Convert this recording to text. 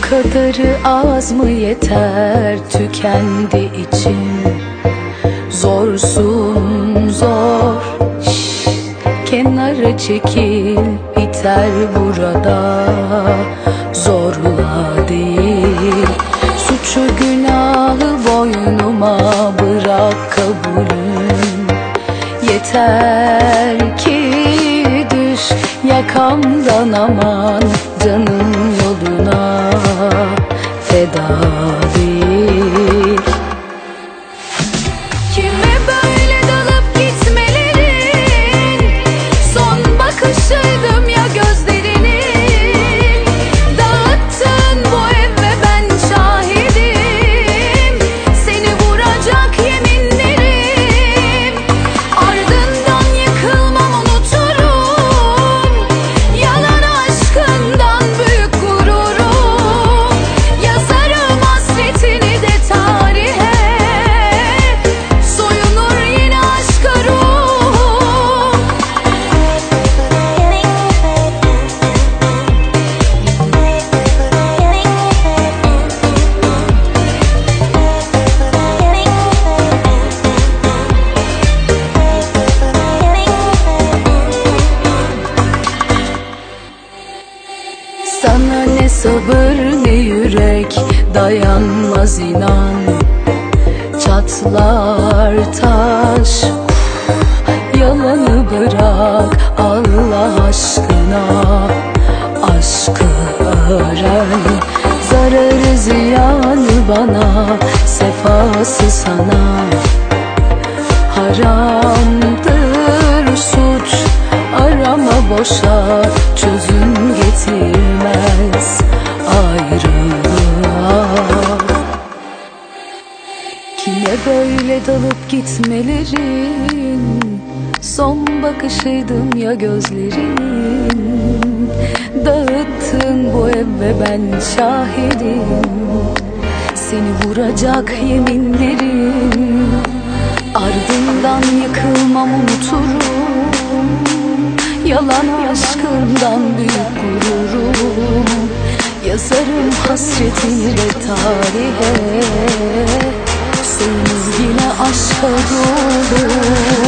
kadarı az mı yeter tükendi içim Zorsun zor. Şş, Kenara çekil biter burada. Zorla değil. Suçu günahı boynuma bırak kabulüm. Yeter ki düş yakamdan aman feda değil sabır ne yürek dayanmaz inan. Çatlar taş Yalanı bırak Allah aşkına. Aşkı öğren Zararı ziyanı bana Sefası sana. Haramdır suç Arama boşa Çözüm Kime böyle dalıp gitmelerin Son bakışıydım ya gözlerin Dağıttın bu ev ve ben şahidim. Seni vuracak yeminlerim. Ardından yıkılmam unuturum. Yalan aşkından büyük gururum. Yazarım hasretini tarihe Yine aşka ben